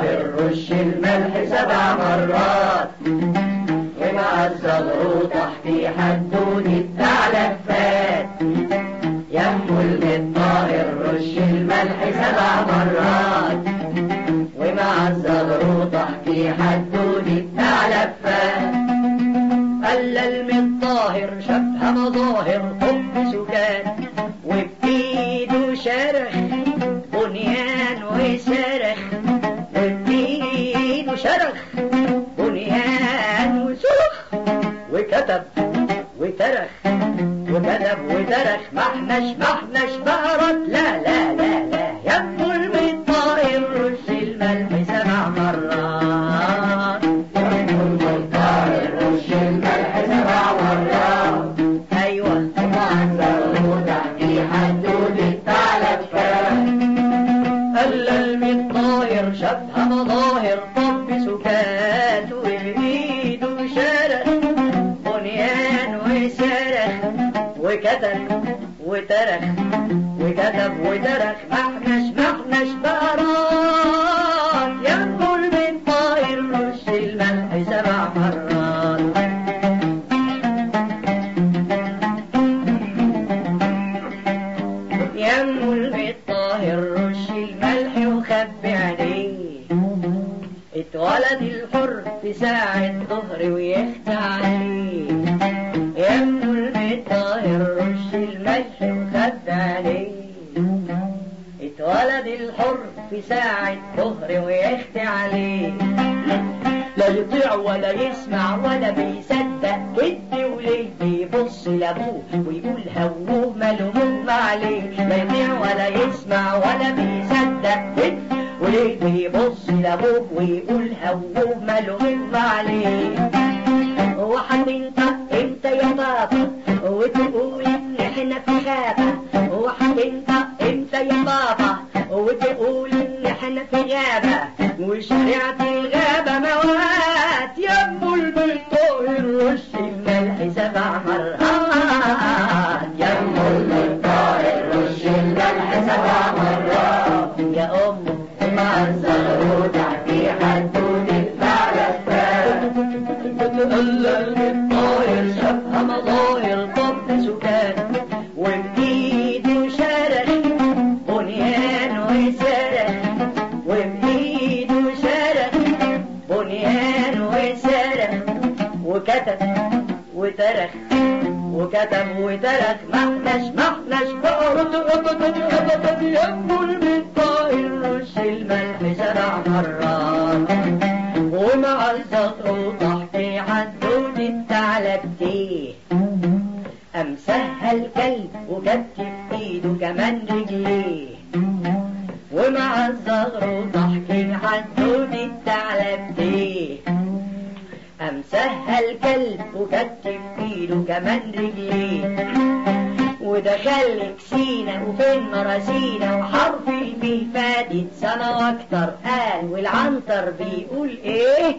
الرش الملح سبع مرات. ومع الزغر تحتي حدود الثعلب فات ينبل بالطار الرش الملح سبع مرات. ومع الزغر تحتي حدود الثعلب فات قلل من شافها مظاهر أم سكان. وبإيده شرح بنيان وسان. محنش محنش بهرت لا لا لا لا يبدو المطاهر رش الملح سبع مرات. يبدو المطاهر رش الملح سبع مرات أيوه. وتحكي حدود الثعلب قال المطاهر شبه مظاهر طب سكات وبإيده شرخ بنيان وسرخ وكتب وترخ وكتب وترخ محنش محنش بارات ينبل من طائر رش الملح سبع مرات. ينبل بالطاهر رش الملح وخبي عليه اتولد الحر في ساعة ظهر ويخفى عليه في ساعة ظهر ويخفى عليه. لا يطيع ولا يسمع ولا بيصدق. جدي وليه بيبص لأبوه ويقول هوه ملوم عليه. لا يطيع ولا يسمع ولا بيصدق. جدي وليه بيبص لأبوه ويقول هوه ملوم عليه. هو هتنطق انت يا بابا وتقول إن إحنا في غابة. هو انت في غابة وشريعة الغابة موات. يا ام البلطوه رش الملح سبع مرات أمسها الكلب وكتف إيده كمان رجليه. ومع الزغر تحكي حدود الثعلب تيه أمسها الكلب وكتف إيده كمان رجليه. ودخل سينا وفين مراسينا وحرف البي فاتت سنة وأكتر قال والعنتر بيقول إيه؟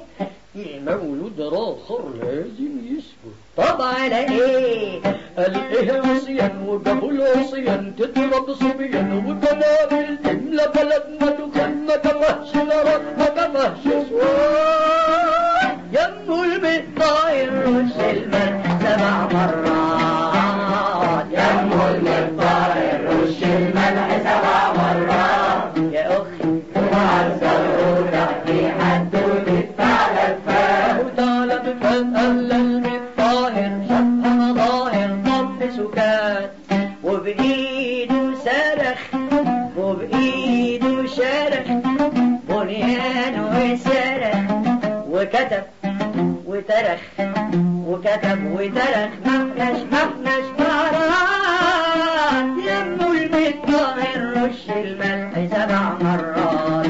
المولود راخر لازم يسكت. طب على إيه؟ قال إيه عصيان وجابوا العصيان تضرب صبيان وجمال تملى بلدنا ما جابهش نار ما جابهش سواد يمو المطاير رش الملح سبع مرات. بنيان وصرخ وكتب وترخ وكتب وترخ. محنش محنش مرات يمو المطاهر رش الملح سبع مرات.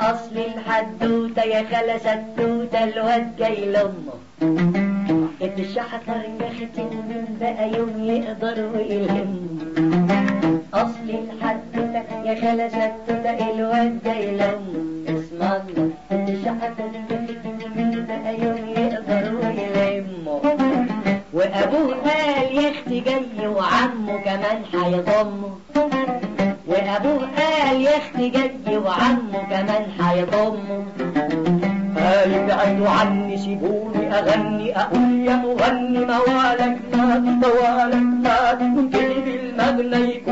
أصل الحدوتة يا خالة ستوتة الواد جاي لأمه اتشحتر يا ختم من بقى يوم يقدر ويلهم أصل الحدوتة يا خالة ستوتة الواد جاي لأمه اسم الله اتشحتر يا ختم من بقى يوم يقدر ويلمه وأبوه قال يا أختي جاي وعمه كمان هيضمه وابوه قال يا أختي جدي وعمه كمان هيضمه ما يبعدوا عني سيبوني أغني أقول يا مغني موالك مات موالك مات كلمة المغنى يكون